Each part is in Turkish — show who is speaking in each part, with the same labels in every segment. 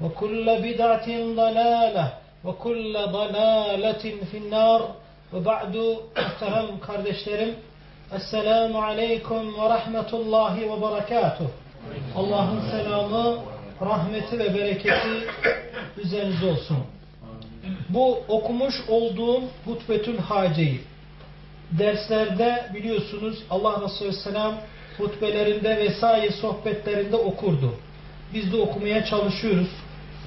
Speaker 1: وكل بدعة ضلالة وكل ضلالة في النار وبعد محترم kardeşlerim Esselamu Aleyküm ve Rahmetullahi ve Berekatuh Allah'ın selamı, rahmeti ve bereketi üzerinize olsun. Bu okumuş olduğum Hutbetül Hace'yi derslerde biliyorsunuz Allah Resulü Selam hutbelerinde vesaire sohbetlerinde okurdu. Biz de okumaya çalışıyoruz.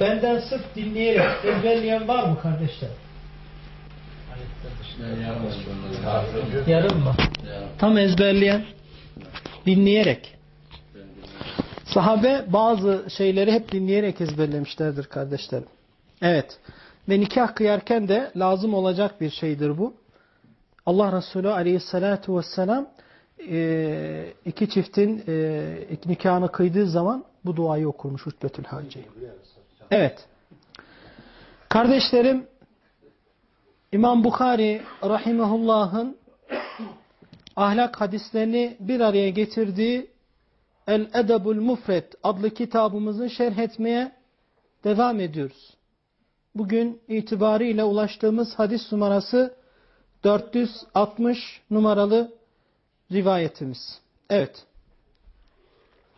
Speaker 1: Benden sırf dinleyerek ezberleyen var mı kardeşler? Yarım mı? Tam ezberleyen dinleyerek. Sahabe bazı şeyleri hep dinleyerek ezberlemişlerdir kardeşlerim. Evet. Ve nikah kıyarken de lazım olacak bir şeydir bu. Allah Resulü aleyhissalatu vesselam iki çiftin nikahını kıydığı zaman bu duayı okurmuş Hutbetül Hacı. Evet. Kardeşlerim İmam Bukhari rahimehullah'ın ahlak hadislerini bir araya getirdiği El Edebul Mufret adlı kitabımızı şerh etmeye devam ediyoruz. Bugün itibariyle ulaştığımız hadis numarası 460 numaralı rivayetimiz. Evet.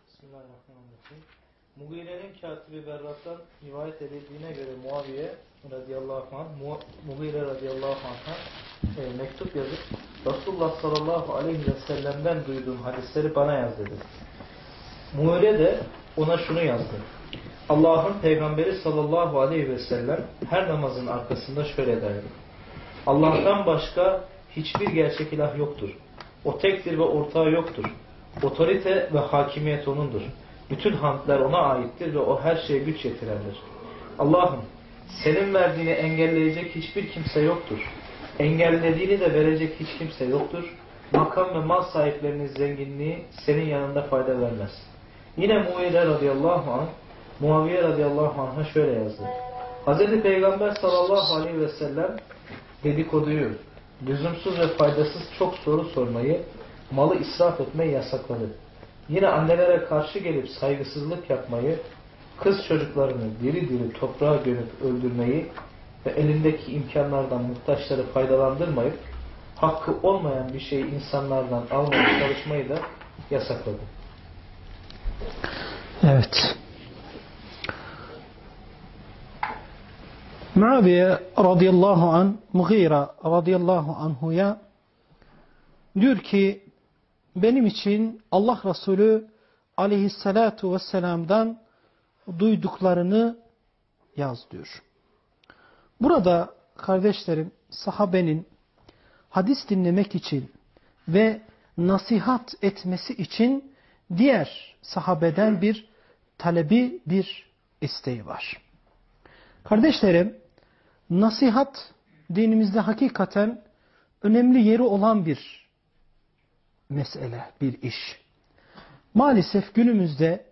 Speaker 2: Bismillahirrahmanirrahim. Mugire'nin katibi Berrat'tan rivayet edildiğine göre Muaviye radıyallahu anh, Mugire radıyallahu anh'a e, mektup yazıp Resulullah sallallahu aleyhi ve sellem'den duyduğum hadisleri bana yaz dedi. Muire de ona şunu yazdı. Allah'ın peygamberi sallallahu aleyhi ve sellem her namazın arkasında şöyle derdi. Allah'tan başka hiçbir gerçek ilah yoktur. O tektir ve ortağı yoktur. Otorite ve hakimiyet O'nundur. Bütün hamdler O'na aittir ve O her şeye güç yetirendir. Allah'ım senin verdiğini engelleyecek hiçbir kimse yoktur. Engellediğini de verecek hiç kimse yoktur. Makam ve mal sahiplerinin zenginliği senin yanında fayda vermez. Yine Muaviye radıyallahu anh Muaviye radıyallahu anh'a şöyle yazdı. Hz. Peygamber sallallahu aleyhi ve sellem dedikoduyu, lüzumsuz ve faydasız çok soru sormayı, malı israf etmeyi yasakladı. Yine annelere karşı gelip saygısızlık yapmayı, kız çocuklarını diri diri toprağa gömüp öldürmeyi ve elindeki imkanlardan muhtaçları faydalandırmayıp, hakkı olmayan bir şeyi insanlardan almaya çalışmayı da yasakladı.
Speaker 1: Evet. Muaviye radıyallahu an, Mughira radıyallahu anhuya diyor ki benim için Allah Resulü aleyhissalatu vesselam'dan duyduklarını yaz diyor. Burada kardeşlerim sahabenin hadis dinlemek için ve nasihat etmesi için diğer sahabeden bir talebi, bir isteği var. Kardeşlerim, nasihat dinimizde hakikaten önemli yeri olan bir mesele, bir iş. Maalesef günümüzde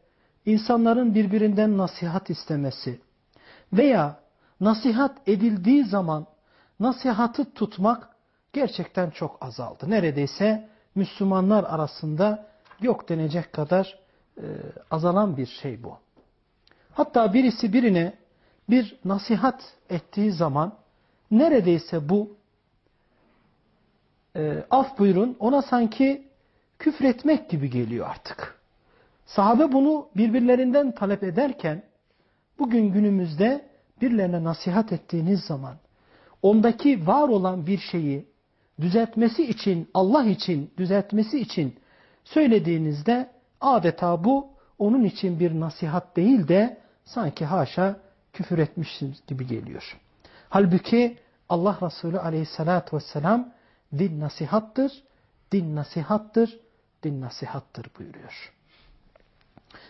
Speaker 1: insanların birbirinden nasihat istemesi veya nasihat edildiği zaman nasihatı tutmak gerçekten çok azaldı. Neredeyse Müslümanlar arasında yok denecek kadar e, azalan bir şey bu. Hatta birisi birine bir nasihat ettiği zaman neredeyse bu e, af buyurun ona sanki küfretmek gibi geliyor artık. Sahabe bunu birbirlerinden talep ederken bugün günümüzde birilerine nasihat ettiğiniz zaman ondaki var olan bir şeyi düzeltmesi için, Allah için düzeltmesi için söylediğinizde adeta bu onun için bir nasihat değil de sanki haşa küfür etmişsiniz gibi geliyor. Halbuki Allah Resulü aleyhissalatü vesselam din nasihattır, din nasihattır, din nasihattır buyuruyor.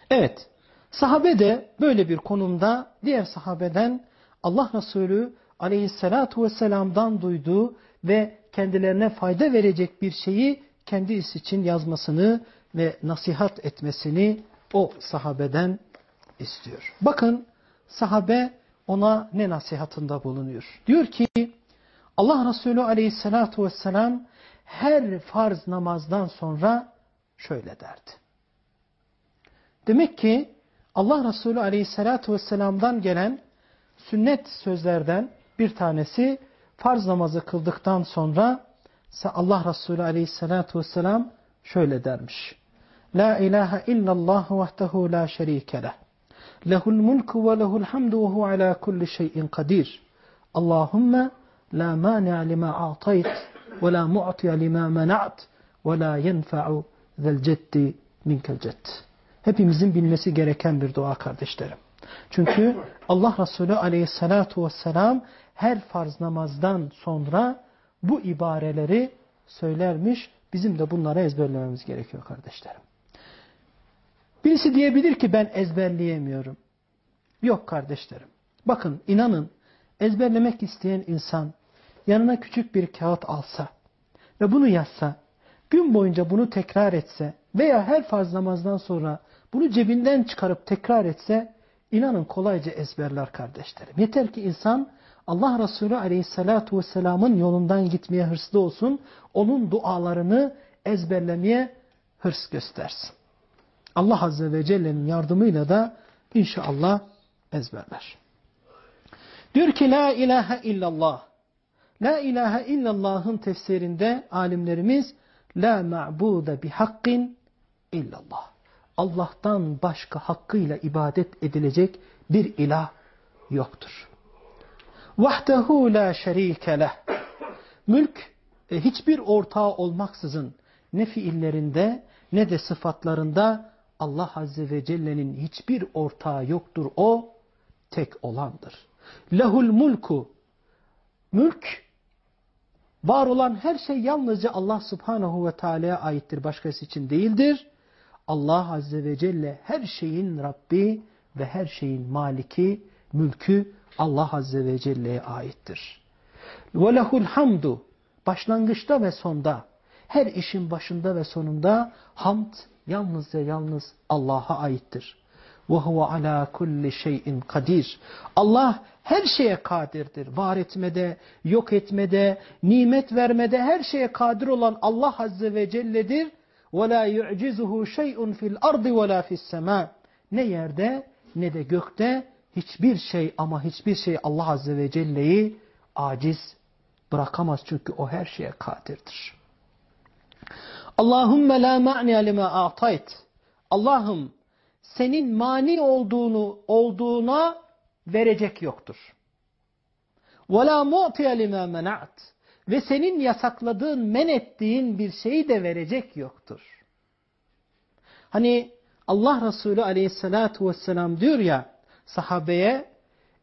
Speaker 1: Evet, sahabe de böyle bir konumda diğer sahabeden Allah Resulü aleyhissalatu vesselam'dan duyduğu ve kendilerine fayda verecek bir şeyi kendisi için yazmasını ve nasihat etmesini o sahabeden istiyor. Bakın sahabe ona ne nasihatında bulunuyor. Diyor ki Allah Resulü aleyhissalatu vesselam her farz namazdan sonra şöyle derdi. Demek ki Allah Resulü aleyhissalatu vesselam'dan gelen sünnet sözlerden bir tanesi farz namazı kıldıktan sonra Allah Resulü aleyhissalatu vesselam şöyle dermiş. La ilahe illallah vahdehu la şerike leh. Lehul mulku ve lehul hamdu ve hu ala kulli şeyin kadir. Allahümme la mani'a lima a'tayt ve la mu'tiya lima mena'at ve la yenfa'u zel ceddi minkel cedd. Hepimizin bilmesi gereken bir dua kardeşlerim. Çünkü Allah Resulü aleyhissalatu vesselam her farz namazdan sonra bu ibareleri söylermiş. Bizim de bunları ezberlememiz gerekiyor kardeşlerim. Birisi diyebilir ki ben ezberleyemiyorum. Yok kardeşlerim. Bakın inanın ezberlemek isteyen insan yanına küçük bir kağıt alsa ve bunu yazsa, gün boyunca bunu tekrar etse veya her farz namazdan sonra bunu cebinden çıkarıp tekrar etse inanın kolayca ezberler kardeşlerim. Yeter ki insan Allah Resulü Aleyhisselatü Vesselam'ın yolundan gitmeye hırslı olsun, onun dualarını ezberlemeye hırs göstersin. Allah Azze ve Celle'nin yardımıyla da inşallah ezberler. Diyor ki La ilahe illallah. La ilahe illallah'ın tefsirinde alimlerimiz La ma'bude bihakkin illallah. Allah'tan başka hakkıyla ibadet edilecek bir ilah yoktur. Vahdehu la şerike leh. Mülk e, hiçbir ortağı olmaksızın ne fiillerinde ne de sıfatlarında Allah Azze ve Celle'nin hiçbir ortağı yoktur. O tek olandır. Lehul mulku. Mülk var olan her şey yalnızca Allah Subhanahu ve Teala'ya aittir. Başkası için değildir. Allah Azze ve Celle her şeyin Rabbi ve her şeyin maliki, mülkü Allah Azze ve Celle'ye aittir. وَلَهُ hamdu Başlangıçta ve sonda, her işin başında ve sonunda hamd yalnız ve yalnız Allah'a aittir. وَهُوَ عَلَى كُلِّ şeyin kadir. Allah her şeye kadirdir. Var etmede, yok etmede, nimet vermede her şeye kadir olan Allah Azze ve Celle'dir. وَلَا يُعْجِزُهُ شَيْءٌ فِي الْأَرْضِ وَلَا فِي السَّمَاءِ Ne yerde ne de gökte hiçbir şey ama hiçbir şey Allah Azze ve Celle'yi aciz bırakamaz. Çünkü o her şeye kadirdir. Allahümme la ma'ni lima a'tayt. Allah'ım senin mani olduğunu olduğuna verecek yoktur. La mu'tiye lima mena'at. Ve senin yasakladığın, men ettiğin bir şeyi de verecek yoktur. Hani Allah Resulü aleyhissalatu vesselam diyor ya sahabeye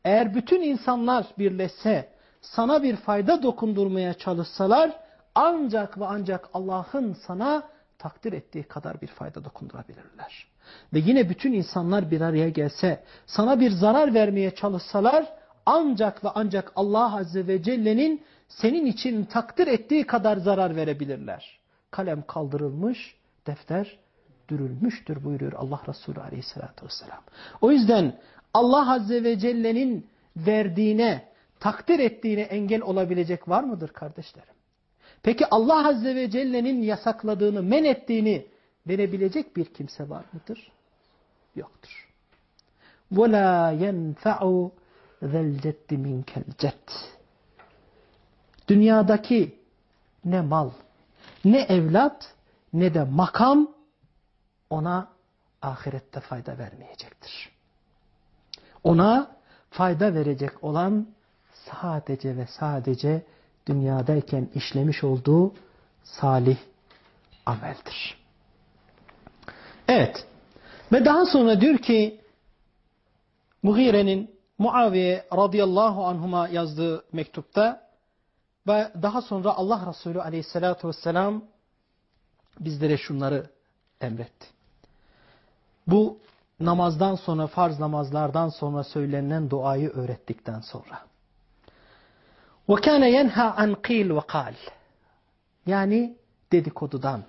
Speaker 1: eğer bütün insanlar birleşse sana bir fayda dokundurmaya çalışsalar ancak ve ancak Allah'ın sana takdir ettiği kadar bir fayda dokundurabilirler. Ve yine bütün insanlar bir araya gelse sana bir zarar vermeye çalışsalar ancak ve ancak Allah Azze ve Celle'nin senin için takdir ettiği kadar zarar verebilirler. Kalem kaldırılmış, defter dürülmüştür buyuruyor Allah Resulü Aleyhisselatü Vesselam. O yüzden Allah Azze ve Celle'nin verdiğine, takdir ettiğine engel olabilecek var mıdır kardeşlerim? Peki Allah Azze ve Celle'nin yasakladığını, men ettiğini verebilecek bir kimse var mıdır? Yoktur. وَلَا يَنْفَعُ ذَا الْجَدِّ مِنْكَ الْجَدِّ Dünyadaki ne mal, ne evlat, ne de makam ona ahirette fayda vermeyecektir. Ona fayda verecek olan sadece ve sadece dünyadayken işlemiş olduğu salih ameldir. Evet. Ve daha sonra diyor ki Mughire'nin Muaviye radıyallahu anhuma yazdığı mektupta ve daha sonra Allah Resulü aleyhissalatu vesselam bizlere şunları emretti. Bu namazdan sonra, farz namazlardan sonra söylenen duayı öğrettikten sonra. وَكَانَ يَنْهَا عَنْ قِيلْ وَقَالْ Yani dedikodudan.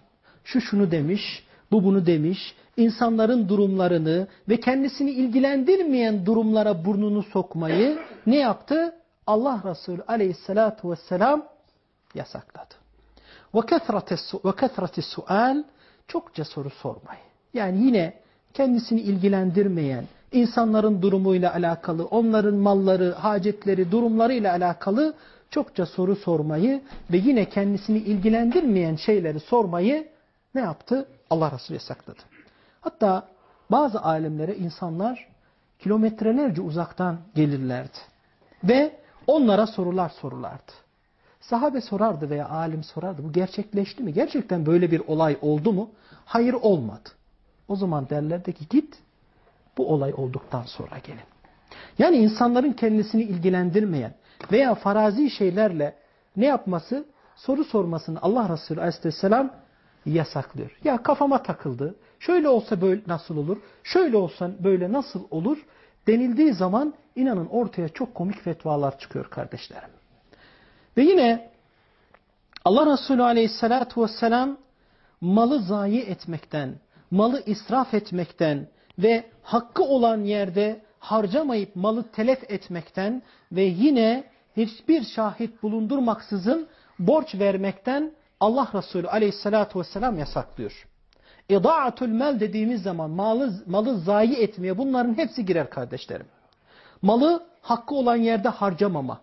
Speaker 1: Şu şunu demiş, bu bunu demiş. İnsanların durumlarını ve kendisini ilgilendirmeyen durumlara burnunu sokmayı ne yaptı? Allah Resulü aleyhissalatu vesselam yasakladı. Ve kethrati sual çokça soru sormayı. Yani yine kendisini ilgilendirmeyen, insanların durumuyla alakalı, onların malları, hacetleri, durumlarıyla alakalı çokça soru sormayı ve yine kendisini ilgilendirmeyen şeyleri sormayı ne yaptı? Allah Resulü yasakladı. Hatta bazı alemlere insanlar kilometrelerce uzaktan gelirlerdi. Ve onlara sorular sorurlardı. Sahabe sorardı veya alim sorardı. Bu gerçekleşti mi? Gerçekten böyle bir olay oldu mu? Hayır olmadı. O zaman derlerdi ki git bu olay olduktan sonra gelin. Yani insanların kendisini ilgilendirmeyen veya farazi şeylerle ne yapması? Soru sormasını Allah Resulü Aleyhisselam yasaklıyor. Ya kafama takıldı. Şöyle olsa böyle nasıl olur? Şöyle olsa böyle nasıl olur? Denildiği zaman inanın ortaya çok komik fetvalar çıkıyor kardeşlerim. Ve yine Allah Resulü Aleyhisselatü Vesselam malı zayi etmekten, malı israf etmekten ve hakkı olan yerde harcamayıp malı telef etmekten ve yine hiçbir şahit bulundurmaksızın borç vermekten Allah Resulü aleyhissalatu vesselam yasaklıyor. İda'atul mel dediğimiz zaman malı, malı zayi etmeye bunların hepsi girer kardeşlerim. Malı hakkı olan yerde harcamama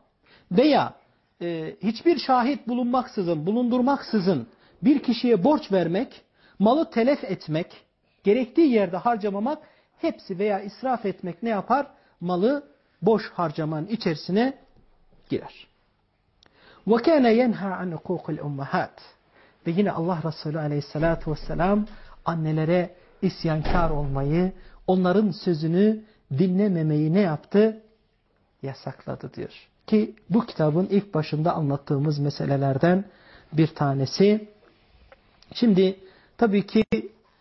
Speaker 1: veya e, hiçbir şahit bulunmaksızın, bulundurmaksızın bir kişiye borç vermek, malı telef etmek, gerektiği yerde harcamamak hepsi veya israf etmek ne yapar? Malı boş harcamanın içerisine girer. وَكَانَ يَنْهَا عَنْ حُقُوقِ الْاُمَّهَاتِ Ve yine Allah Resulü aleyhissalatu vesselam annelere isyankar olmayı, onların sözünü dinlememeyi ne yaptı? Yasakladı diyor. Ki bu kitabın ilk başında anlattığımız meselelerden bir tanesi. Şimdi tabii ki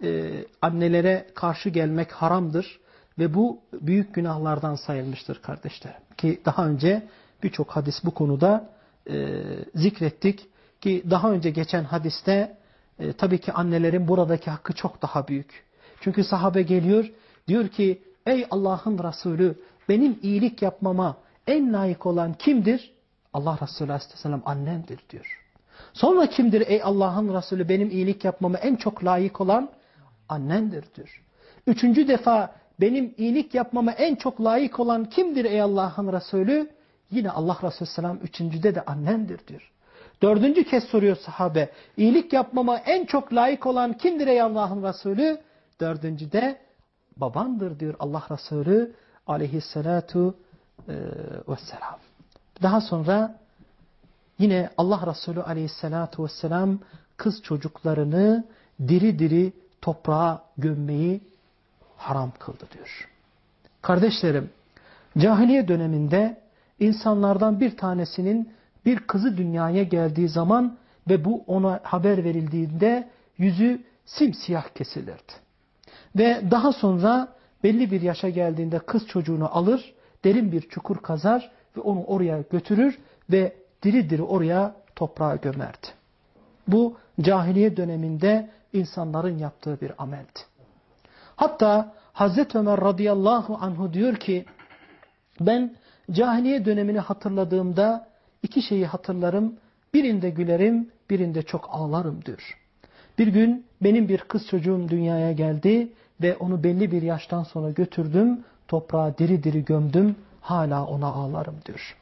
Speaker 1: e, annelere karşı gelmek haramdır ve bu büyük günahlardan sayılmıştır kardeşlerim. Ki daha önce birçok hadis bu konuda e, zikrettik ki daha önce geçen hadiste e, tabii ki annelerin buradaki hakkı çok daha büyük. Çünkü sahabe geliyor diyor ki ey Allah'ın Resulü benim iyilik yapmama en layık olan kimdir? Allah Resulü Aleyhisselam annemdir diyor. Sonra kimdir ey Allah'ın Resulü benim iyilik yapmama en çok layık olan? Annendir diyor. Üçüncü defa benim iyilik yapmama en çok layık olan kimdir ey Allah'ın Resulü? Yine Allah Resulü Selam üçüncüde de annendir diyor. Dördüncü kez soruyor sahabe. İyilik yapmama en çok layık olan kimdir ey Allah'ın Resulü? Dördüncüde babandır diyor Allah Resulü aleyhissalatu e, vesselam. Daha sonra yine Allah Resulü aleyhissalatu vesselam kız çocuklarını diri diri toprağa gömmeyi haram kıldı diyor. Kardeşlerim, cahiliye döneminde insanlardan bir tanesinin bir kızı dünyaya geldiği zaman ve bu ona haber verildiğinde yüzü simsiyah kesilirdi. Ve daha sonra belli bir yaşa geldiğinde kız çocuğunu alır, derin bir çukur kazar ve onu oraya götürür ve diri diri oraya toprağa gömerdi. Bu cahiliye döneminde insanların yaptığı bir ameldi. Hatta Hazreti Ömer radıyallahu anhu diyor ki ben cahiliye dönemini hatırladığımda iki şeyi hatırlarım. Birinde gülerim, birinde çok ağlarım diyor. Bir gün benim bir kız çocuğum dünyaya geldi ve onu belli bir yaştan sonra götürdüm, toprağa diri diri gömdüm, hala ona ağlarım diyor.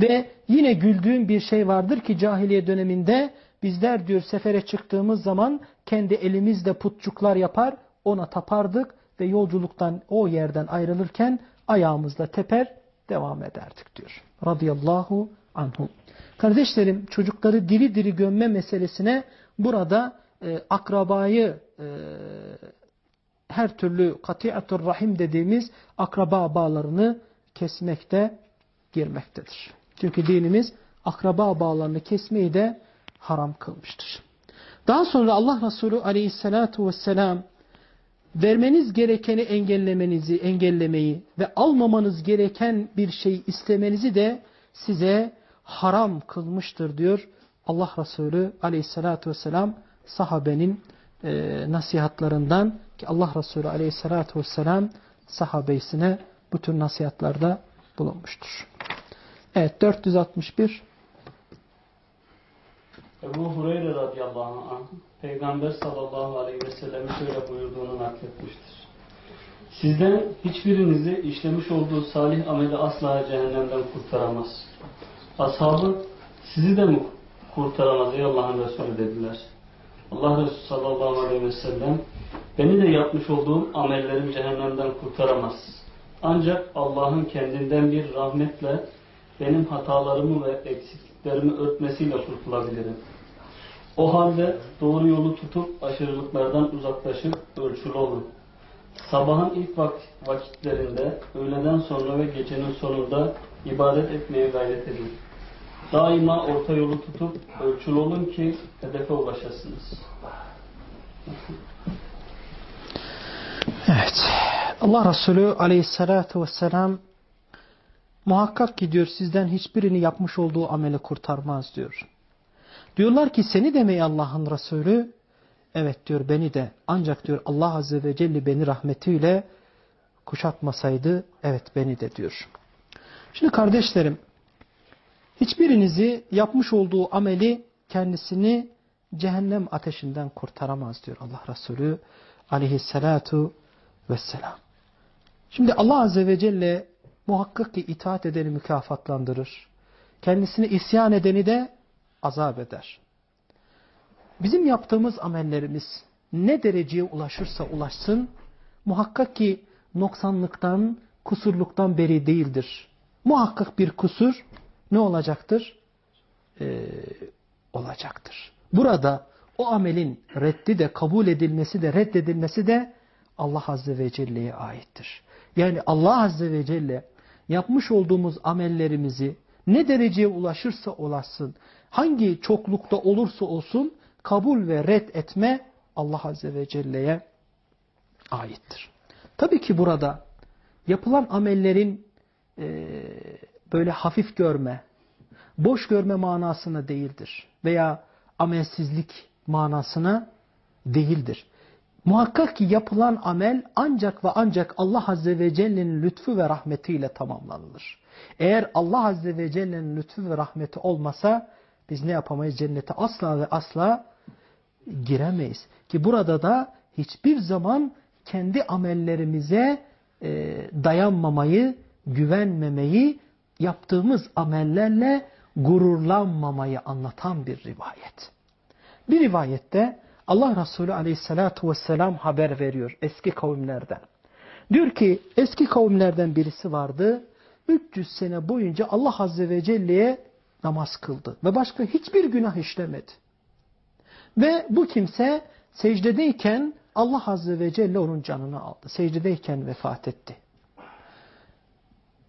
Speaker 1: Ve yine güldüğüm bir şey vardır ki cahiliye döneminde bizler diyor sefere çıktığımız zaman kendi elimizle putçuklar yapar, ona tapardık ve yolculuktan o yerden ayrılırken ayağımızla teper devam ederdik diyor. Radıyallahu anhum. Kardeşlerim çocukları diri diri gömme meselesine burada e, akrabayı e, her türlü katiatur rahim dediğimiz akraba bağlarını kesmekte girmektedir. Çünkü dinimiz akraba bağlarını kesmeyi de haram kılmıştır. Daha sonra Allah Resulü aleyhissalatu vesselam vermeniz gerekeni engellemenizi, engellemeyi ve almamanız gereken bir şey istemenizi de size haram kılmıştır diyor Allah Resulü aleyhissalatu vesselam sahabenin e, nasihatlarından ki Allah Resulü aleyhissalatu vesselam sahabesine bu tür nasihatlarda bulunmuştur. Evet 461
Speaker 3: Ebu Hureyre radıyallahu anh Peygamber sallallahu aleyhi ve sellem'in şöyle buyurduğunu nakletmiştir. Sizden hiçbirinizi işlemiş olduğu salih ameli asla cehennemden kurtaramaz. Ashabı sizi de mi kurtaramaz ey Allah'ın Resulü dediler. Allah Resulü sallallahu aleyhi ve sellem beni de yapmış olduğum amellerim cehennemden kurtaramaz. Ancak Allah'ın kendinden bir rahmetle benim hatalarımı ve eksikliklerimi örtmesiyle kurtulabilirim. O halde doğru yolu tutup aşırılıklardan uzaklaşıp ölçülü olun. Sabahın ilk vakitlerinde, öğleden sonra ve gecenin sonunda ibadet etmeye gayret edin. Daima orta yolu tutup ölçülü olun ki hedefe ulaşasınız.
Speaker 1: Evet. Allah Resulü aleyhissalatu vesselam muhakkak ki diyor sizden hiçbirini yapmış olduğu ameli kurtarmaz diyor. Diyorlar ki seni demeyi Allah'ın Resulü evet diyor beni de ancak diyor Allah Azze ve Celle beni rahmetiyle kuşatmasaydı evet beni de diyor. Şimdi kardeşlerim hiçbirinizi yapmış olduğu ameli kendisini cehennem ateşinden kurtaramaz diyor Allah Resulü aleyhissalatu vesselam. Şimdi Allah Azze ve Celle muhakkak ki itaat edeni mükafatlandırır. Kendisine isyan edeni de azap eder. Bizim yaptığımız amellerimiz ne dereceye ulaşırsa ulaşsın muhakkak ki noksanlıktan, kusurluktan beri değildir. Muhakkak bir kusur ne olacaktır? Ee, olacaktır. Burada o amelin reddi de kabul edilmesi de reddedilmesi de Allah Azze ve Celle'ye aittir. Yani Allah Azze ve Celle yapmış olduğumuz amellerimizi ne dereceye ulaşırsa ulaşsın, hangi çoklukta olursa olsun kabul ve red etme Allah Azze ve Celle'ye aittir. Tabii ki burada yapılan amellerin e, böyle hafif görme, boş görme manasına değildir. Veya amelsizlik manasına değildir. Muhakkak ki yapılan amel ancak ve ancak Allah Azze ve Celle'nin lütfu ve rahmetiyle tamamlanılır. Eğer Allah Azze ve Celle'nin lütfu ve rahmeti olmasa biz ne yapamayız? Cennete asla ve asla giremeyiz. Ki burada da hiçbir zaman kendi amellerimize e, dayanmamayı, güvenmemeyi, yaptığımız amellerle gururlanmamayı anlatan bir rivayet. Bir rivayette Allah Resulü aleyhissalatu vesselam haber veriyor eski kavimlerden. Diyor ki eski kavimlerden birisi vardı. 300 sene boyunca Allah Azze ve Celle'ye namaz kıldı. Ve başka hiçbir günah işlemedi. Ve bu kimse secdedeyken Allah Azze ve Celle onun canını aldı. Secdedeyken vefat etti.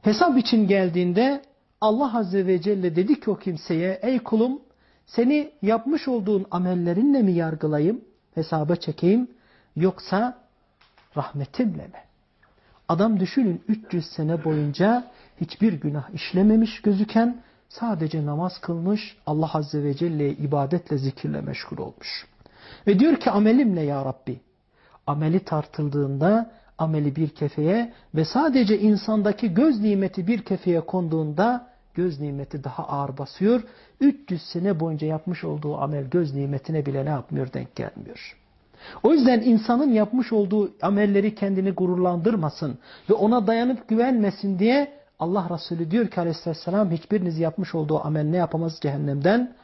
Speaker 1: Hesap için geldiğinde Allah Azze ve Celle dedi ki o kimseye ey kulum seni yapmış olduğun amellerinle mi yargılayayım, hesaba çekeyim yoksa rahmetimle mi? Adam düşünün 300 sene boyunca hiçbir günah işlememiş gözüken sadece namaz kılmış Allah Azze ve Celle'ye ibadetle zikirle meşgul olmuş. Ve diyor ki amelimle ya Rabbi ameli tartıldığında ameli bir kefeye ve sadece insandaki göz nimeti bir kefeye konduğunda göz nimeti daha ağır basıyor. 300 sene boyunca yapmış olduğu amel göz nimetine bile ne yapmıyor denk gelmiyor. O yüzden insanın yapmış olduğu amelleri kendini gururlandırmasın ve ona dayanıp güvenmesin diye Allah Resulü diyor ki aleyhisselam hiçbiriniz yapmış olduğu amel ne yapamaz cehennemden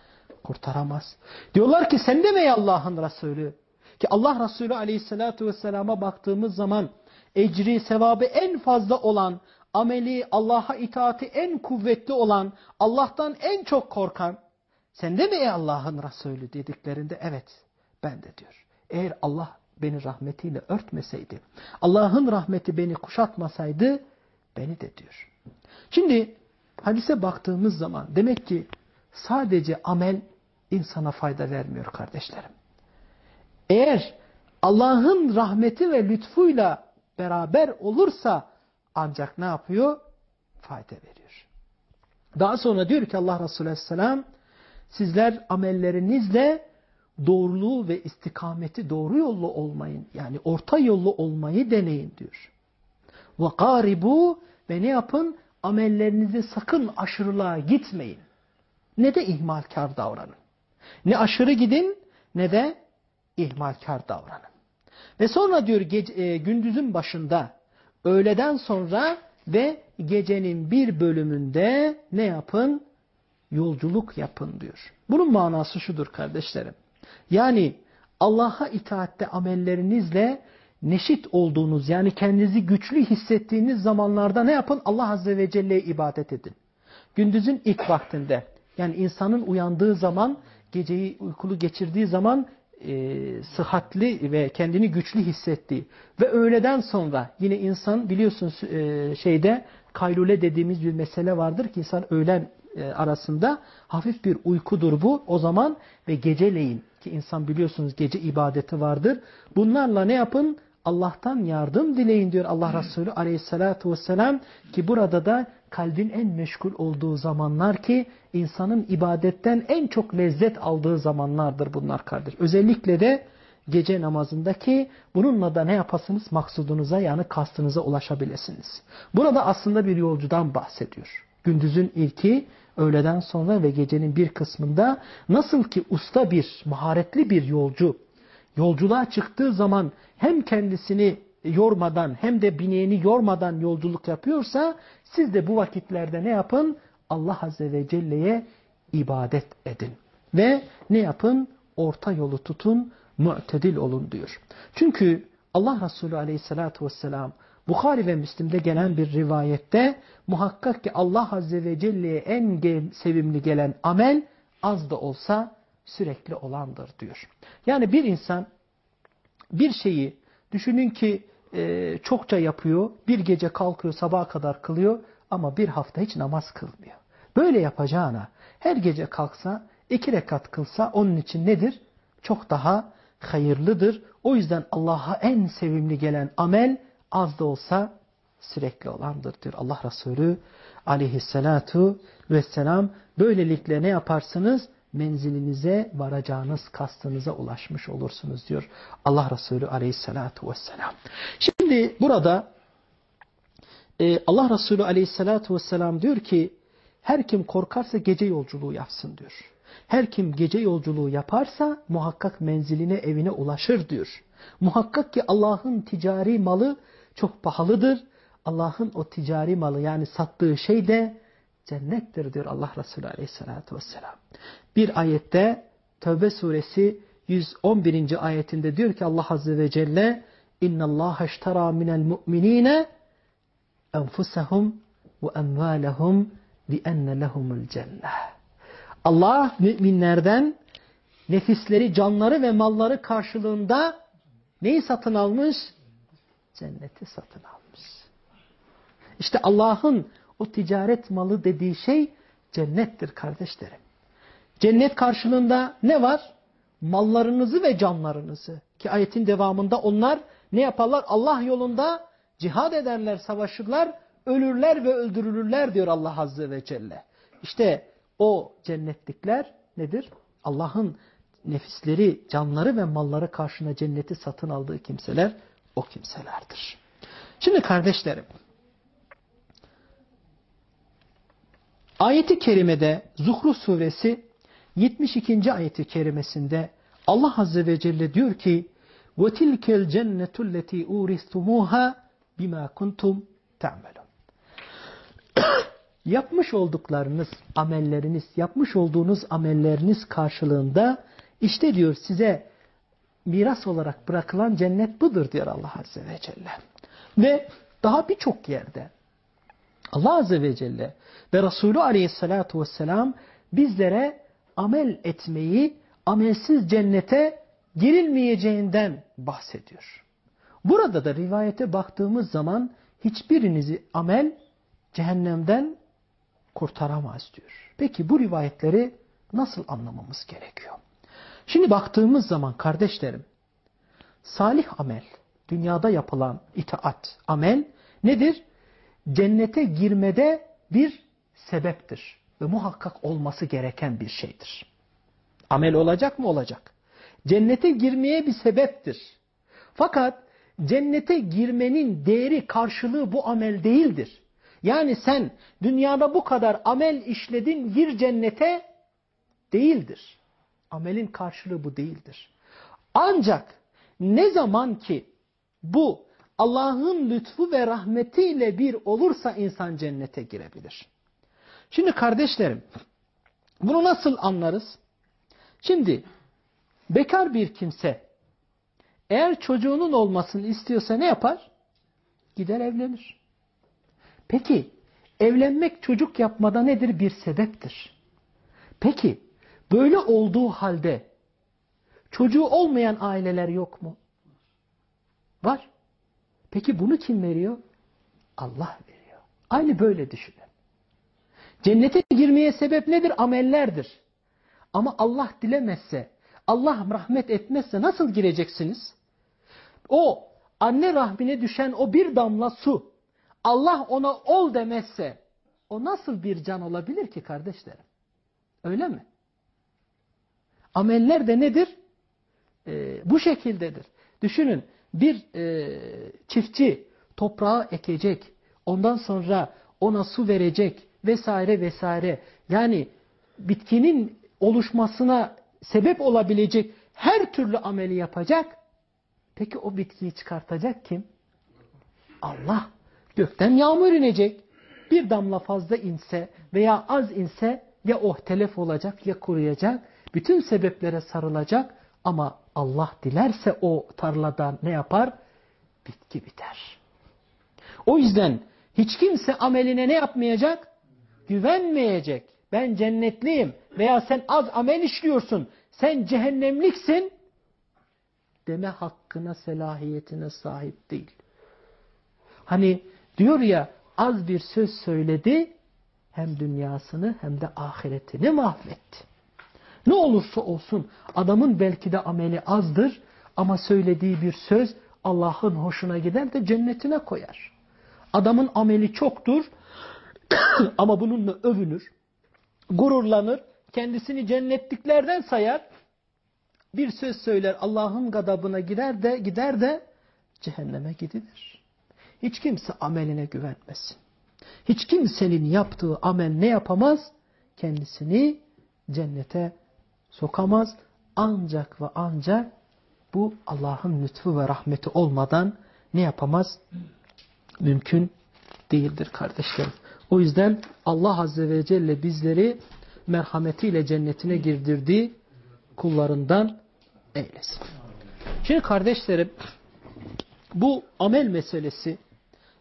Speaker 1: kurtaramaz. Diyorlar ki sen de mi Allah'ın Resulü? Ki Allah Resulü aleyhissalatu vesselama baktığımız zaman ecri, sevabı en fazla olan, ameli, Allah'a itaati en kuvvetli olan, Allah'tan en çok korkan, sen de mi ey Allah'ın Resulü dediklerinde evet ben de diyor. Eğer Allah beni rahmetiyle örtmeseydi, Allah'ın rahmeti beni kuşatmasaydı beni de diyor. Şimdi hadise baktığımız zaman demek ki sadece amel insana fayda vermiyor kardeşlerim. Eğer Allah'ın rahmeti ve lütfuyla beraber olursa ancak ne yapıyor? Fayda veriyor. Daha sonra diyor ki Allah Resulü Aleyhisselam sizler amellerinizle doğruluğu ve istikameti doğru yollu olmayın. Yani orta yollu olmayı deneyin diyor. Ve garibu ve ne yapın? Amellerinizi sakın aşırılığa gitmeyin. Ne de ihmalkar davranın. Ne aşırı gidin ne de ihmalkar davranın. Ve sonra diyor gece, e, gündüzün başında öğleden sonra ve gecenin bir bölümünde ne yapın? Yolculuk yapın diyor. Bunun manası şudur kardeşlerim. Yani Allah'a itaatte amellerinizle neşit olduğunuz yani kendinizi güçlü hissettiğiniz zamanlarda ne yapın? Allah Azze ve Celle'ye ibadet edin. Gündüzün ilk vaktinde yani insanın uyandığı zaman geceyi uykulu geçirdiği zaman e, sıhhatli ve kendini güçlü hissettiği ve öğleden sonra yine insan biliyorsunuz e, şeyde kaylule dediğimiz bir mesele vardır ki insan öğlen e, arasında hafif bir uykudur bu o zaman ve geceleyin ki insan biliyorsunuz gece ibadeti vardır. Bunlarla ne yapın? Allah'tan yardım dileyin diyor Allah Resulü aleyhissalatu vesselam ki burada da kalbin en meşgul olduğu zamanlar ki insanın ibadetten en çok lezzet aldığı zamanlardır bunlar kardeş. Özellikle de gece namazındaki bununla da ne yapasınız? Maksudunuza yani kastınıza ulaşabilirsiniz. Burada aslında bir yolcudan bahsediyor. Gündüzün ilki öğleden sonra ve gecenin bir kısmında nasıl ki usta bir, maharetli bir yolcu yolculuğa çıktığı zaman hem kendisini yormadan hem de bineğini yormadan yolculuk yapıyorsa siz de bu vakitlerde ne yapın? Allah Azze ve Celle'ye ibadet edin. Ve ne yapın? Orta yolu tutun, mu'tedil olun diyor. Çünkü Allah Resulü Aleyhisselatü Vesselam Bukhari ve Müslim'de gelen bir rivayette muhakkak ki Allah Azze ve Celle'ye en sevimli gelen amel az da olsa sürekli olandır diyor. Yani bir insan bir şeyi düşünün ki e, çokça yapıyor, bir gece kalkıyor sabaha kadar kılıyor ama bir hafta hiç namaz kılmıyor. Böyle yapacağına her gece kalksa iki rekat kılsa onun için nedir? Çok daha hayırlıdır. O yüzden Allah'a en sevimli gelen amel az da olsa sürekli olandır diyor Allah Resulü aleyhissalatu vesselam. Böylelikle ne yaparsınız? Menzilinize varacağınız kastınıza ulaşmış olursunuz diyor Allah Resulü aleyhissalatu vesselam. Şimdi burada e, Allah Resulü aleyhissalatu vesselam diyor ki her kim korkarsa gece yolculuğu yapsın diyor. Her kim gece yolculuğu yaparsa muhakkak menziline evine ulaşır diyor. Muhakkak ki Allah'ın ticari malı çok pahalıdır. Allah'ın o ticari malı yani sattığı şey de cennettir diyor Allah Resulü Aleyhisselatü Vesselam Bir ayette Tövbe suresi 111. ayetinde diyor ki Allah Azze ve Celle اِنَّ اللّٰهَ اشْتَرَى مِنَ الْمُؤْمِنِينَ اَنْفُسَهُمْ وَاَمْوَالَهُمْ بِأَنَّ لَهُمُ الْجَنَّةِ Allah müminlerden nefisleri, canları ve malları karşılığında neyi satın almış? Cenneti satın almış. İşte Allah'ın o ticaret malı dediği şey cennettir kardeşlerim. Cennet karşılığında ne var? Mallarınızı ve canlarınızı. Ki ayetin devamında onlar ne yaparlar? Allah yolunda cihad ederler, savaşırlar, ölürler ve öldürülürler diyor Allah Azze ve Celle. İşte o cennetlikler nedir? Allah'ın nefisleri, canları ve malları karşına cenneti satın aldığı kimseler o kimselerdir. Şimdi kardeşlerim, ayeti kerimede Zuhruf suresi 72. ayeti kerimesinde Allah Azze ve Celle diyor ki وَتِلْكَ الْجَنَّةُ الَّتِي اُورِثْتُمُوهَا بِمَا كُنْتُمْ تَعْمَلُونَ Yapmış olduklarınız, amelleriniz, yapmış olduğunuz amelleriniz karşılığında işte diyor size miras olarak bırakılan cennet budur diyor Allah Azze ve Celle. Ve daha birçok yerde Allah Azze ve Celle ve Resulü Aleyhisselatü Vesselam bizlere amel etmeyi, amelsiz cennete girilmeyeceğinden bahsediyor. Burada da rivayete baktığımız zaman hiçbirinizi amel cehennemden kurtaramaz diyor. Peki bu rivayetleri nasıl anlamamız gerekiyor? Şimdi baktığımız zaman kardeşlerim, salih amel, dünyada yapılan itaat, amel nedir? Cennete girmede bir sebeptir ve muhakkak olması gereken bir şeydir. Amel olacak mı? Olacak. Cennete girmeye bir sebeptir. Fakat cennete girmenin değeri karşılığı bu amel değildir. Yani sen dünyada bu kadar amel işledin gir cennete değildir. Amelin karşılığı bu değildir. Ancak ne zaman ki bu Allah'ın lütfu ve rahmetiyle bir olursa insan cennete girebilir. Şimdi kardeşlerim bunu nasıl anlarız? Şimdi bekar bir kimse eğer çocuğunun olmasını istiyorsa ne yapar? Gider evlenir. Peki evlenmek çocuk yapmada nedir? Bir sebeptir. Peki böyle olduğu halde çocuğu olmayan aileler yok mu? Var. Peki bunu kim veriyor? Allah veriyor. Aynı böyle düşünün. Cennete girmeye sebep nedir? Amellerdir. Ama Allah dilemezse, Allah rahmet etmezse nasıl gireceksiniz? O anne rahmine düşen o bir damla su, Allah ona ol demezse, o nasıl bir can olabilir ki kardeşlerim? Öyle mi? Ameller de nedir? Ee, bu şekildedir. Düşünün bir e, çiftçi toprağı ekecek, ondan sonra ona su verecek vesaire vesaire. Yani bitkinin oluşmasına sebep olabilecek her türlü ameli yapacak. Peki o bitkiyi çıkartacak kim? Allah. Gökten yağmur inecek. Bir damla fazla inse veya az inse ya o telef olacak ya kuruyacak. Bütün sebeplere sarılacak ama Allah dilerse o tarladan ne yapar? Bitki biter. O yüzden hiç kimse ameline ne yapmayacak? Güvenmeyecek. Ben cennetliyim veya sen az amel işliyorsun. Sen cehennemliksin deme hakkına, selahiyetine sahip değil. Hani diyor ya az bir söz söyledi hem dünyasını hem de ahiretini mahvetti. Ne olursa olsun adamın belki de ameli azdır ama söylediği bir söz Allah'ın hoşuna gider de cennetine koyar. Adamın ameli çoktur ama bununla övünür, gururlanır, kendisini cennetliklerden sayar. Bir söz söyler Allah'ın gadabına gider de gider de cehenneme gidilir. Hiç kimse ameline güvenmesin. Hiç kimsenin yaptığı amel ne yapamaz? Kendisini cennete sokamaz. Ancak ve ancak bu Allah'ın lütfu ve rahmeti olmadan ne yapamaz? Mümkün değildir kardeşlerim. O yüzden Allah Azze ve Celle bizleri merhametiyle cennetine girdirdiği kullarından eylesin. Şimdi kardeşlerim bu amel meselesi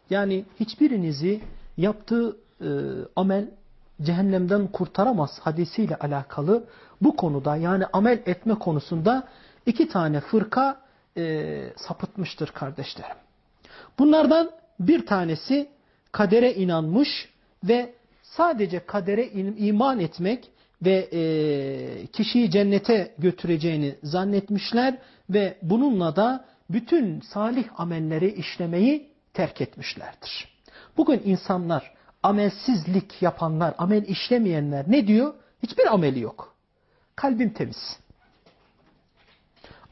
Speaker 1: yani hiçbirinizi yaptığı e, amel cehennemden kurtaramaz hadisiyle alakalı bu konuda yani amel etme konusunda iki tane fırka e, sapıtmıştır kardeşlerim. Bunlardan bir tanesi kadere inanmış ve sadece kadere iman etmek ve e, kişiyi cennete götüreceğini zannetmişler ve bununla da bütün salih amelleri işlemeyi terk etmişlerdir. Bugün insanlar amelsizlik yapanlar, amel işlemeyenler ne diyor? Hiçbir ameli yok. Kalbim temiz.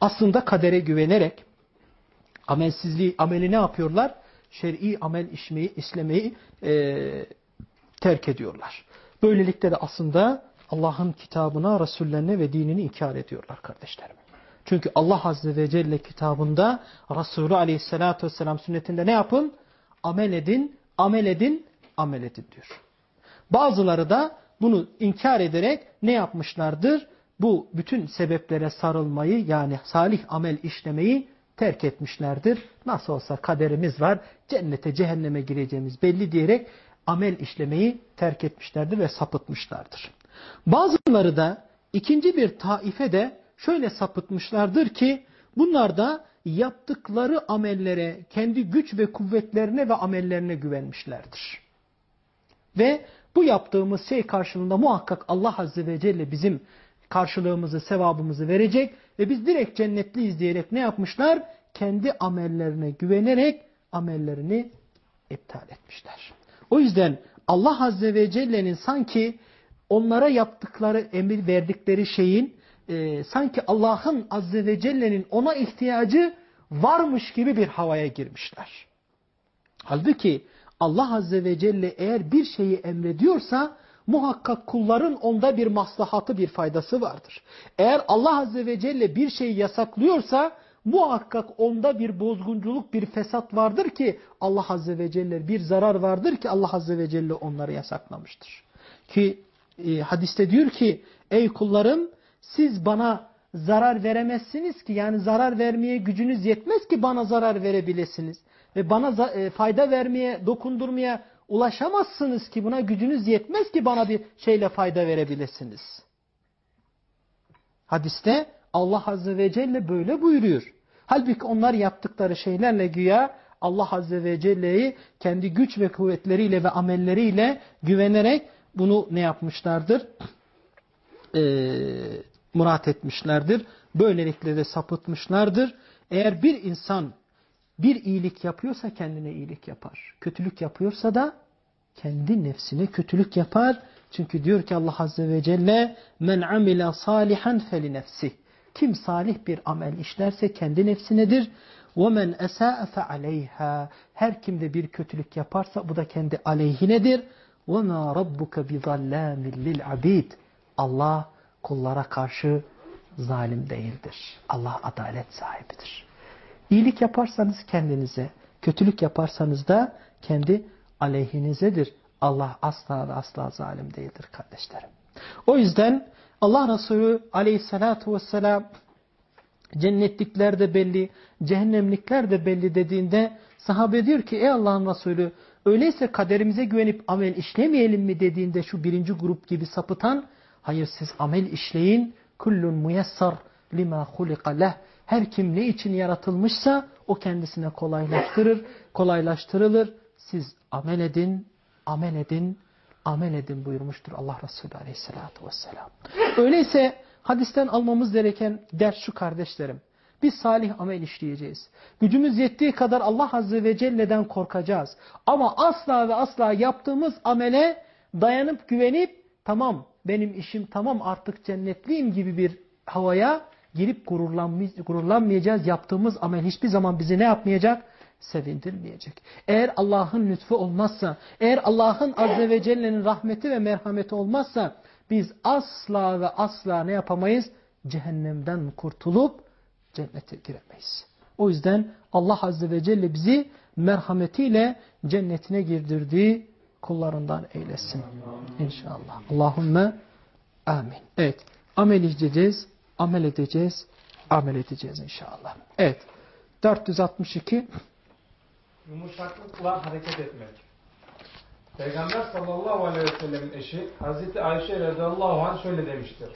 Speaker 1: Aslında kadere güvenerek amelsizliği, ameli ne yapıyorlar? şer'i amel işmeyi, işlemeyi e, terk ediyorlar. Böylelikle de aslında Allah'ın kitabına, Resullerine ve dinini inkar ediyorlar kardeşlerim. Çünkü Allah Azze ve Celle kitabında Resulü Aleyhisselatü Vesselam sünnetinde ne yapın? Amel edin, amel edin, amel edin diyor. Bazıları da bunu inkar ederek ne yapmışlardır? Bu bütün sebeplere sarılmayı yani salih amel işlemeyi terk etmişlerdir. Nasıl olsa kaderimiz var, cennete cehenneme gireceğimiz belli diyerek amel işlemeyi terk etmişlerdir ve sapıtmışlardır. Bazıları da ikinci bir taife de şöyle sapıtmışlardır ki bunlar da yaptıkları amellere, kendi güç ve kuvvetlerine ve amellerine güvenmişlerdir. Ve bu yaptığımız şey karşılığında muhakkak Allah Azze ve Celle bizim karşılığımızı, sevabımızı verecek ve biz direkt cennetliyiz diyerek ne yapmışlar? Kendi amellerine güvenerek amellerini iptal etmişler. O yüzden Allah Azze ve Celle'nin sanki onlara yaptıkları, emir verdikleri şeyin e, sanki Allah'ın Azze ve Celle'nin ona ihtiyacı varmış gibi bir havaya girmişler. Halbuki Allah Azze ve Celle eğer bir şeyi emrediyorsa muhakkak kulların onda bir maslahatı, bir faydası vardır. Eğer Allah Azze ve Celle bir şeyi yasaklıyorsa muhakkak onda bir bozgunculuk, bir fesat vardır ki Allah Azze ve Celle bir zarar vardır ki Allah Azze ve Celle onları yasaklamıştır. Ki e, hadiste diyor ki ey kullarım siz bana zarar veremezsiniz ki yani zarar vermeye gücünüz yetmez ki bana zarar verebilesiniz. Ve bana e, fayda vermeye, dokundurmaya ulaşamazsınız ki buna gücünüz yetmez ki bana bir şeyle fayda verebilirsiniz. Hadiste Allah Azze ve Celle böyle buyuruyor. Halbuki onlar yaptıkları şeylerle güya Allah Azze ve Celle'yi kendi güç ve kuvvetleriyle ve amelleriyle güvenerek bunu ne yapmışlardır? Ee, murat etmişlerdir. Böylelikle de sapıtmışlardır. Eğer bir insan bir iyilik yapıyorsa kendine iyilik yapar. Kötülük yapıyorsa da kendi nefsine kötülük yapar. Çünkü diyor ki Allah Azze ve Celle men amile salihan feli nefsi. Kim salih bir amel işlerse kendi nefsinedir. وَمَنْ اَسَاءَ فَعَلَيْهَا Her kimde bir kötülük yaparsa bu da kendi aleyhinedir. وَمَا رَبُّكَ بِظَلَّامٍ لِلْعَبِيدِ Allah kullara karşı zalim değildir. Allah adalet sahibidir. İyilik yaparsanız kendinize, kötülük yaparsanız da kendi aleyhinizedir. Allah asla ve asla zalim değildir kardeşlerim. O yüzden Allah Resulü aleyhissalatu vesselam cennetlikler de belli, cehennemlikler de belli dediğinde sahabe diyor ki ey Allah'ın Resulü öyleyse kaderimize güvenip amel işlemeyelim mi? dediğinde şu birinci grup gibi sapıtan hayır siz amel işleyin. Kullun muyessar lima hulika leh. Her kim ne için yaratılmışsa o kendisine kolaylaştırır, kolaylaştırılır. Siz amel edin, amel edin, amel edin buyurmuştur Allah Resulü Aleyhisselatü Vesselam. Öyleyse hadisten almamız gereken ders şu kardeşlerim. Biz salih amel işleyeceğiz. Gücümüz yettiği kadar Allah Azze ve Celle'den korkacağız. Ama asla ve asla yaptığımız amele dayanıp güvenip tamam benim işim tamam artık cennetliyim gibi bir havaya girip gururlanmayacağız. Yaptığımız amel hiçbir zaman bizi ne yapmayacak? Sevindirmeyecek. Eğer Allah'ın lütfu olmazsa, eğer Allah'ın Azze ve Celle'nin rahmeti ve merhameti olmazsa biz asla ve asla ne yapamayız? Cehennemden kurtulup cennete giremeyiz. O yüzden Allah Azze ve Celle bizi merhametiyle cennetine girdirdiği kullarından eylesin. İnşallah. Allahümme amin. Evet. Amel işleyeceğiz amel edeceğiz, amel edeceğiz inşallah. Evet. 462
Speaker 2: Yumuşaklıkla hareket etmek. Peygamber sallallahu aleyhi ve sellemin eşi Hazreti Ayşe radıyallahu anh şöyle demiştir.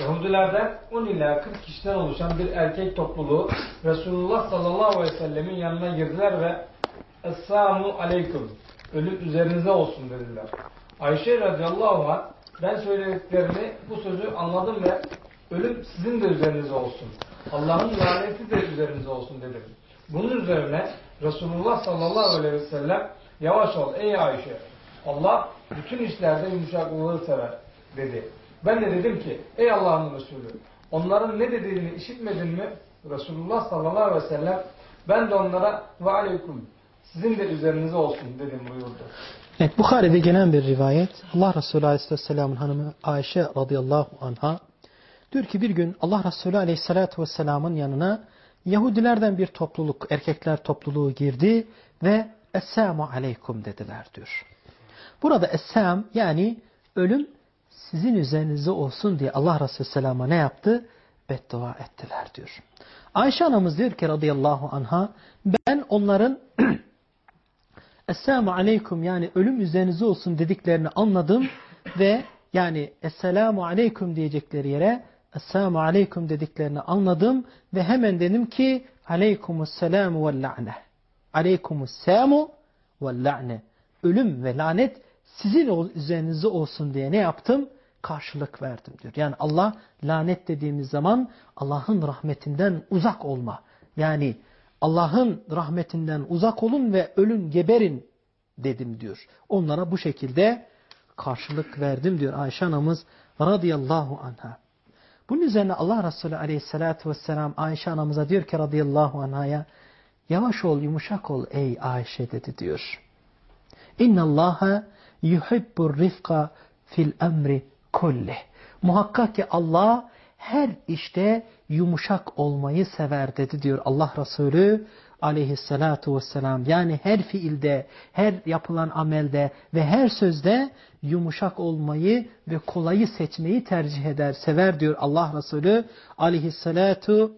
Speaker 2: Yahudilerden 10 ila 40 kişiden oluşan bir erkek topluluğu Resulullah sallallahu aleyhi ve sellemin yanına girdiler ve Esselamu aleyküm ölüm üzerinize olsun dediler. Ayşe radıyallahu anh ben söylediklerini bu sözü anladım ve ölüm sizin de üzerinize olsun. Allah'ın laneti de üzerinize olsun dedim. Bunun üzerine Resulullah sallallahu aleyhi ve sellem yavaş ol ey Ayşe Allah bütün işlerde yumuşaklığı sever dedi. Ben de dedim ki ey Allah'ın Resulü onların ne dediğini işitmedin mi? Resulullah sallallahu aleyhi ve sellem ben de onlara ve aleyküm sizin de üzerinize olsun dedim buyurdu.
Speaker 1: Evet, Bukhari'de gelen bir rivayet. Allah Resulü Aleyhisselam'ın hanımı Ayşe radıyallahu anha diyor ki bir gün Allah Resulü Aleyhisselatü Vesselam'ın yanına Yahudilerden bir topluluk, erkekler topluluğu girdi ve Esselamu Aleykum dediler diyor. Burada Essam yani ölüm sizin üzerinize olsun diye Allah Resulü Selam'a ne yaptı? Beddua ettiler diyor. Ayşe anamız diyor ki radıyallahu anha ben onların Esselamu aleyküm yani ölüm üzerinize olsun dediklerini anladım ve yani Esselamu aleyküm diyecekleri yere Esselamu aleyküm dediklerini anladım ve hemen dedim ki Aleykumusselamu vel la'ne Aleykumusselamu vel la'ne Ölüm ve lanet sizin üzerinize olsun diye ne yaptım? Karşılık verdim diyor. Yani Allah lanet dediğimiz zaman Allah'ın rahmetinden uzak olma. Yani Allah'ın rahmetinden uzak olun ve ölün geberin dedim diyor. Onlara bu şekilde karşılık verdim diyor Ayşe anamız radıyallahu anha. Bunun üzerine Allah Resulü aleyhissalatü vesselam Ayşe anamıza diyor ki radıyallahu anhaya yavaş ol yumuşak ol ey Ayşe dedi diyor. İnna Allaha yuhibbur rifka fil emri kulli. Muhakkak ki Allah her işte yumuşak olmayı sever dedi diyor Allah Resulü aleyhissalatu vesselam. Yani her fiilde, her yapılan amelde ve her sözde yumuşak olmayı ve kolayı seçmeyi tercih eder, sever diyor Allah Resulü aleyhissalatu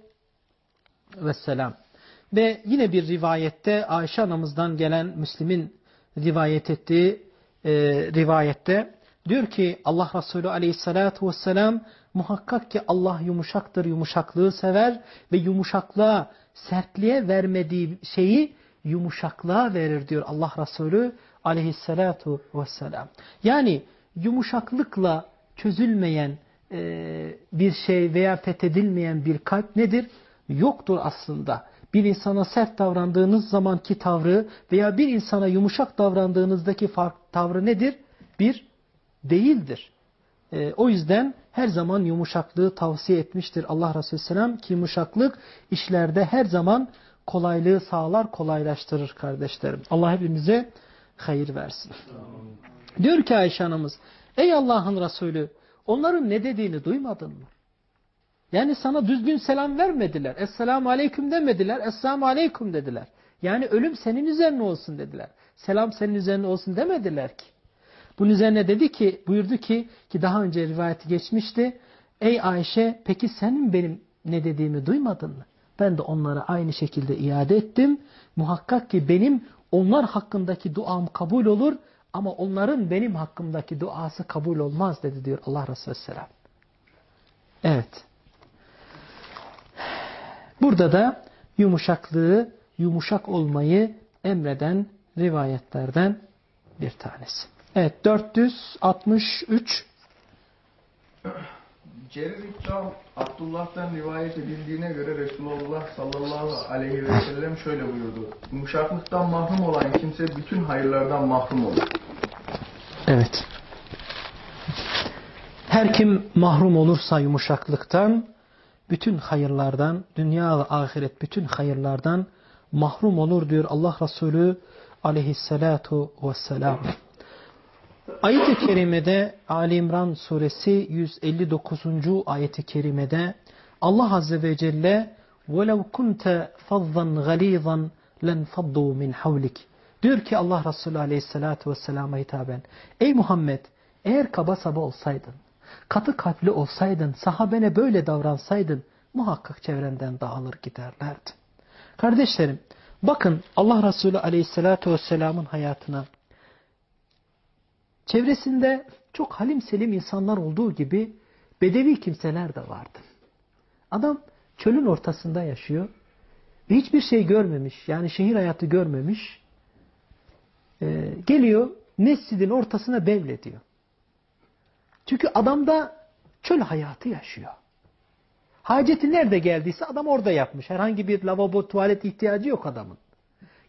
Speaker 1: vesselam. Ve yine bir rivayette Ayşe anamızdan gelen Müslim'in rivayet ettiği e, rivayette diyor ki Allah Resulü aleyhissalatu vesselam muhakkak ki Allah yumuşaktır, yumuşaklığı sever ve yumuşaklığa, sertliğe vermediği şeyi yumuşaklığa verir diyor Allah Resulü aleyhissalatu vesselam. Yani yumuşaklıkla çözülmeyen e, bir şey veya fethedilmeyen bir kalp nedir? Yoktur aslında. Bir insana sert davrandığınız zamanki tavrı veya bir insana yumuşak davrandığınızdaki fark, tavrı nedir? Bir değildir. E, o yüzden her zaman yumuşaklığı tavsiye etmiştir Allah Resulü Selam ki yumuşaklık işlerde her zaman kolaylığı sağlar, kolaylaştırır kardeşlerim. Allah hepimize hayır versin. Diyor ki Ayşe anamız, ey Allah'ın Resulü onların ne dediğini duymadın mı? Yani sana düzgün selam vermediler. Esselamu aleyküm demediler. Esselamu aleyküm dediler. Yani ölüm senin üzerine olsun dediler. Selam senin üzerine olsun demediler ki. Bunun üzerine dedi ki, buyurdu ki, ki daha önce rivayeti geçmişti. Ey Ayşe, peki senin benim ne dediğimi duymadın mı? Ben de onlara aynı şekilde iade ettim. Muhakkak ki benim onlar hakkındaki duam kabul olur ama onların benim hakkımdaki duası kabul olmaz dedi diyor Allah Resulü Selam. Evet. Burada da yumuşaklığı, yumuşak olmayı emreden rivayetlerden bir tanesi. Evet 463
Speaker 4: Cerir İkram Abdullah'tan rivayet edildiğine göre Resulullah sallallahu aleyhi ve sellem şöyle buyurdu. Yumuşaklıktan mahrum olan kimse bütün hayırlardan mahrum olur.
Speaker 1: Evet. Her kim mahrum olursa yumuşaklıktan, bütün hayırlardan, dünya ve ahiret bütün hayırlardan mahrum olur diyor Allah Resulü aleyhissalatu vesselam. Ayet-i Kerime'de Ali İmran suresi 159. ayet-i kerimede Allah Azze ve Celle وَلَوْ كُنْتَ فَضًّا غَلِيظًا لَنْفَضُّوا مِنْ حَوْلِكِ Diyor ki Allah Resulü Aleyhisselatü Vesselam'a hitaben Ey Muhammed eğer kaba saba olsaydın, katı kalpli olsaydın, sahabene böyle davransaydın muhakkak çevrenden dağılır giderlerdi. Kardeşlerim bakın Allah Resulü Aleyhisselatü Vesselam'ın hayatına Çevresinde çok halim selim insanlar olduğu gibi bedevi kimseler de vardı. Adam çölün ortasında yaşıyor ve hiçbir şey görmemiş. Yani şehir hayatı görmemiş. Ee, geliyor mescidin ortasına bevlediyor. Çünkü adamda çöl hayatı yaşıyor. Haceti nerede geldiyse adam orada yapmış. Herhangi bir lavabo, tuvalet ihtiyacı yok adamın.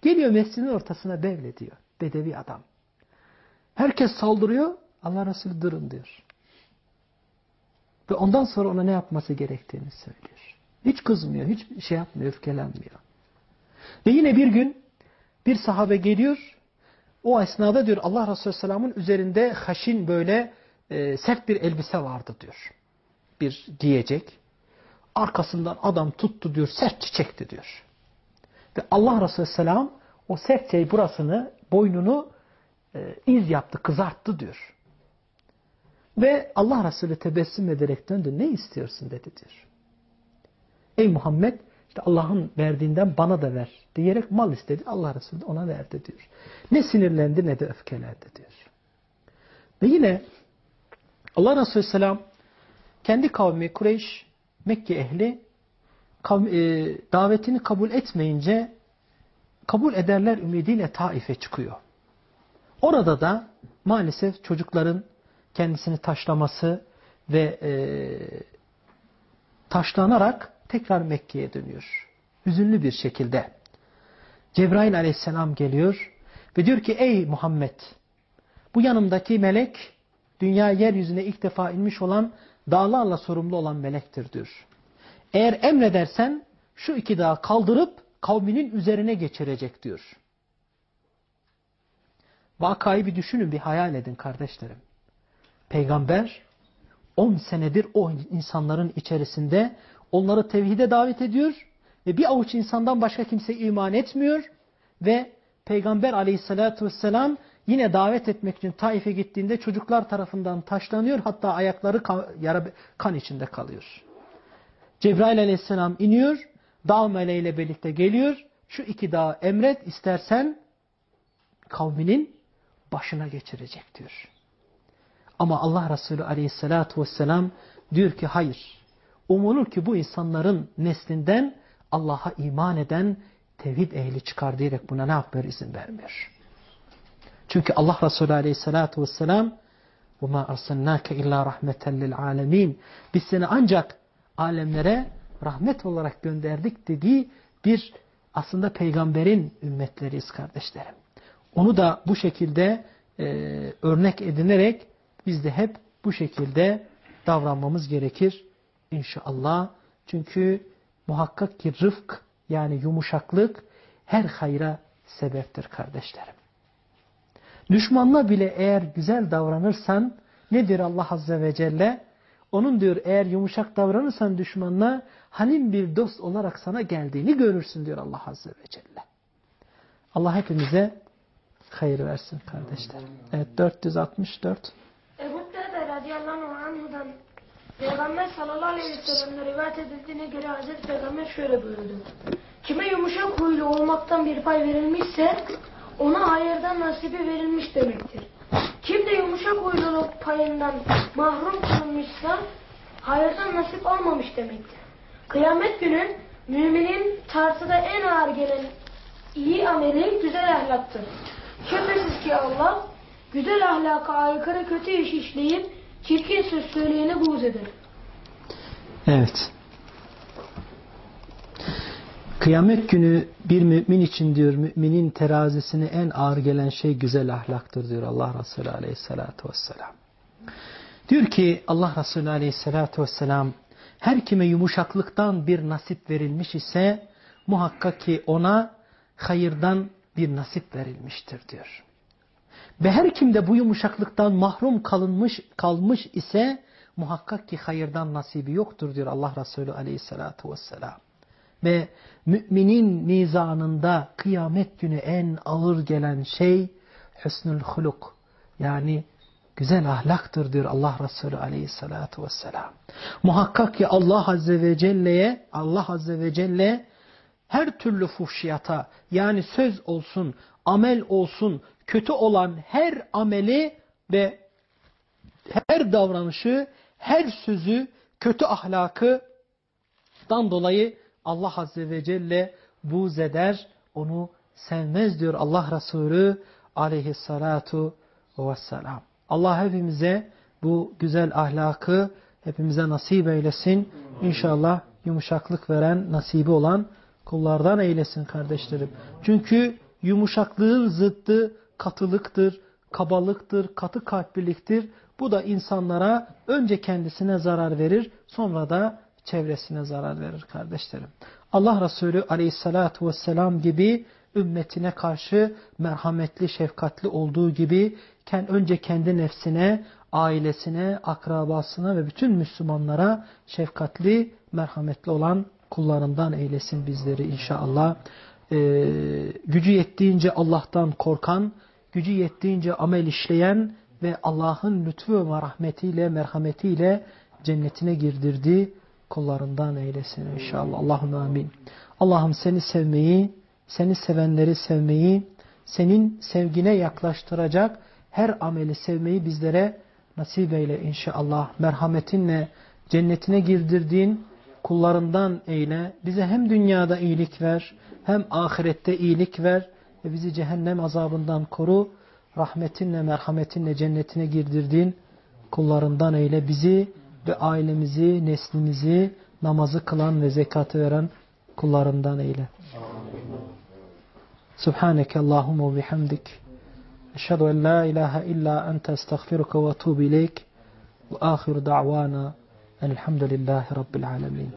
Speaker 1: Geliyor mescidin ortasına bevlediyor. Bedevi adam. Herkes saldırıyor. Allah Resulü durun diyor. Ve ondan sonra ona ne yapması gerektiğini söylüyor. Hiç kızmıyor, hiç şey yapmıyor, öfkelenmiyor. Ve yine bir gün Bir sahabe geliyor. O esnada diyor Allah Resulü Selam'ın üzerinde haşin böyle e, sert bir elbise vardı diyor. Bir giyecek. Arkasından adam tuttu diyor sert çiçekti diyor. Ve Allah Resulü Selam o sert şey burasını boynunu e, iz yaptı kızarttı diyor. Ve Allah Resulü tebessüm ederek döndü. Ne istiyorsun dedi diyor. Ey Muhammed işte Allah'ın verdiğinden bana da ver diyerek mal istedi. Allah Resulü de ona verdi diyor. Ne sinirlendi ne de öfkelendi diyor. Ve yine Allah Resulü Selam kendi kavmi Kureyş, Mekke ehli e, davetini kabul etmeyince kabul ederler ümidiyle Taif'e çıkıyor. Orada da maalesef çocukların kendisini taşlaması ve e, taşlanarak tekrar Mekke'ye dönüyor. Hüzünlü bir şekilde. Cebrail aleyhisselam geliyor ve diyor ki ey Muhammed bu yanımdaki melek dünya yeryüzüne ilk defa inmiş olan dağlarla sorumlu olan melektir diyor. Eğer emredersen şu iki dağı kaldırıp kavminin üzerine geçirecek diyor. Vakayı bir düşünün, bir hayal edin kardeşlerim. Peygamber 10 senedir o insanların içerisinde onları tevhide davet ediyor ve bir avuç insandan başka kimse iman etmiyor ve Peygamber aleyhissalatü vesselam yine davet etmek için Taif'e gittiğinde çocuklar tarafından taşlanıyor hatta ayakları kan, içinde kalıyor. Cebrail aleyhisselam iniyor, dağ meleğiyle birlikte geliyor. Şu iki dağı emret istersen kavminin başına geçirecek diyor. Ama Allah Resulü aleyhissalatu vesselam diyor ki hayır. Umulur ki bu insanların neslinden Allah'a iman eden tevhid ehli çıkar diyerek buna ne yapmıyor izin vermiyor. Çünkü Allah Resulü aleyhissalatu vesselam وَمَا أَرْسَلْنَاكَ اِلَّا رَحْمَةً لِلْعَالَمِينَ Biz seni ancak alemlere rahmet olarak gönderdik dediği bir aslında peygamberin ümmetleriyiz kardeşlerim. Onu da bu şekilde e, örnek edinerek biz de hep bu şekilde davranmamız gerekir inşallah. Çünkü muhakkak ki rıfk yani yumuşaklık her hayra sebeptir kardeşlerim. Düşmanla bile eğer güzel davranırsan nedir Allah Azze ve Celle? Onun diyor eğer yumuşak davranırsan düşmanla halim bir dost olarak sana geldiğini görürsün diyor Allah Azze ve Celle. Allah hepimize hayır versin kardeşlerim. Evet 464.
Speaker 5: Ebu Dede radıyallahu anhudan Peygamber sallallahu aleyhi ve sellem'le rivayet edildiğine göre Hazreti Peygamber şöyle buyurdu. Kime yumuşak huylu olmaktan bir pay verilmişse ona hayırdan nasibi verilmiş demektir. Kim de yumuşak huyluluk payından mahrum kılınmışsa hayırdan nasip almamış demektir. Kıyamet günü müminin tartıda en ağır gelen iyi ameli güzel ahlaktır. Şüphesiz ki Allah güzel ahlaka aykırı kötü iş işleyip çirkin söz söyleyeni buğz eder.
Speaker 1: Evet. Kıyamet günü bir mümin için diyor müminin terazisine en ağır gelen şey güzel ahlaktır diyor Allah Resulü aleyhissalatu vesselam. Diyor ki Allah Resulü aleyhissalatu vesselam her kime yumuşaklıktan bir nasip verilmiş ise muhakkak ki ona hayırdan bir nasip verilmiştir diyor. Ve her kimde bu yumuşaklıktan mahrum kalınmış kalmış ise muhakkak ki hayırdan nasibi yoktur diyor Allah Resulü aleyhissalatu vesselam. Ve müminin mizanında kıyamet günü en ağır gelen şey hüsnül huluk yani güzel ahlaktır diyor Allah Resulü aleyhissalatu vesselam. Muhakkak ki Allah Azze ve Celle'ye Allah Azze ve Celle her türlü fuhşiyata yani söz olsun, amel olsun, kötü olan her ameli ve her davranışı, her sözü, kötü ahlakı dan dolayı Allah Azze ve Celle buğz eder, onu sevmez diyor Allah Resulü aleyhissalatu vesselam. Allah hepimize bu güzel ahlakı hepimize nasip eylesin. İnşallah yumuşaklık veren, nasibi olan kullardan eylesin kardeşlerim. Çünkü yumuşaklığın zıttı katılıktır, kabalıktır, katı kalpliliktir. Bu da insanlara önce kendisine zarar verir, sonra da çevresine zarar verir kardeşlerim. Allah Resulü aleyhissalatu vesselam gibi ümmetine karşı merhametli, şefkatli olduğu gibi önce kendi nefsine, ailesine, akrabasına ve bütün Müslümanlara şefkatli, merhametli olan kullarından eylesin bizleri inşallah. Ee, gücü yettiğince Allah'tan korkan, gücü yettiğince amel işleyen ve Allah'ın lütfu ve rahmetiyle, merhametiyle cennetine girdirdiği kullarından eylesin inşallah. Allahümme amin. Allah'ım seni sevmeyi, seni sevenleri sevmeyi, senin sevgine yaklaştıracak her ameli sevmeyi bizlere nasip eyle inşallah. Merhametinle cennetine girdirdiğin kullarından eyle. Bize hem dünyada iyilik ver, hem ahirette iyilik ver ve bizi cehennem azabından koru. Rahmetinle, merhametinle cennetine girdirdiğin kullarından eyle. Bizi ve ailemizi, neslimizi, namazı kılan ve zekatı veren kullarından eyle. Subhaneke Allahumma bihamdik. Eşhedü en la ilahe illa ente estağfiruka ve etûbü ileyk. Ve ahiru da'vana elhamdülillahi rabbil alemin.